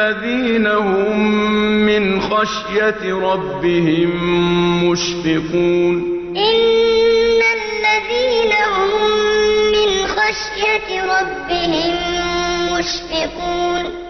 الذين هم من خشية ربهم مشفقون. إن الذين هم من خشية ربهم مشفقون.